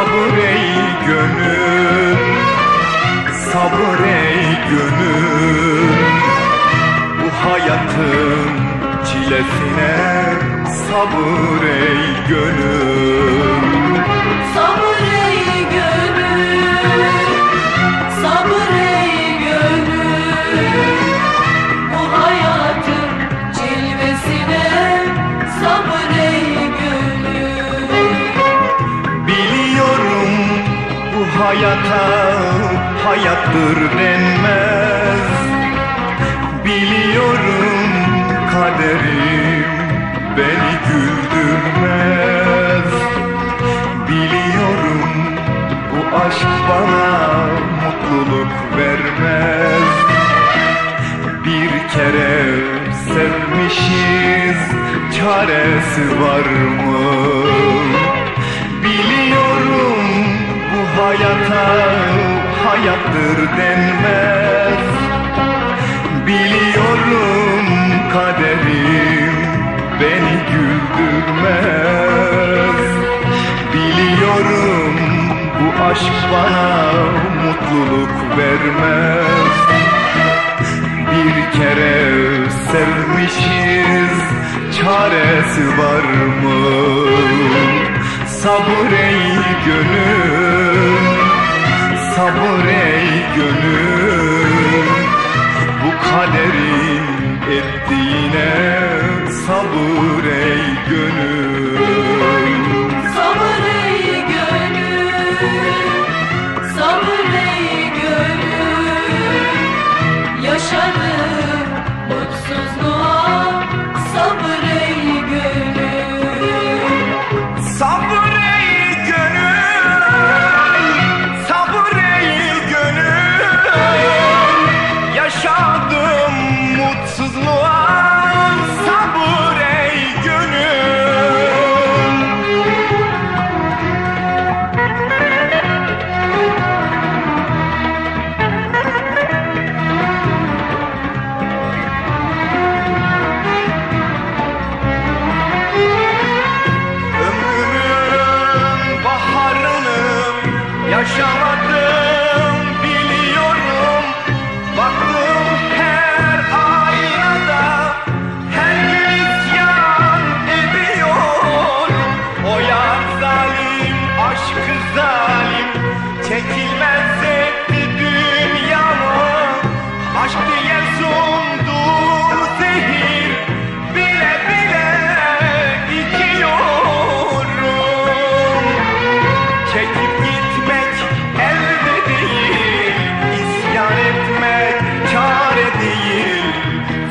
Sabır ey gönül. Sabır ey gönül. Bu hayatın çilesine Sabır ey gönül hayata hayattır denmez. Biliyorum kaderim beni güldürmez. Biliyorum bu aşk bana mutluluk vermez. Bir kere sevmişiz çaresi var mı? Hayata hayattır denmez. Biliyorum kaderim beni güldürmez. Biliyorum bu aşk bana mutluluk vermez. Bir kere sevmişiz çaresi var mı? Sabır ey gönül yaşamadım biliyorum. Baktım her aynada her gün isyan ediyorum O yar zalim aşkı zalim çekilmez etti dünyamı. Aşk diye sundu zehir bile bile içiyorum Çekip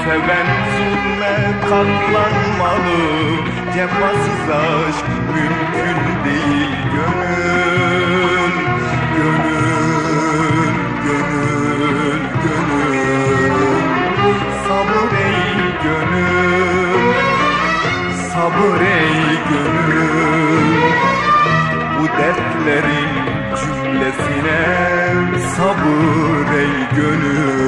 Seven zulme katlanmalı. Cefasız aşk mümkün değil Gönül, gönül, gönül, gönül. Sabır ey gönül. Sabır ey gönül. Bu dertlerin cümlesine sabır ey gönül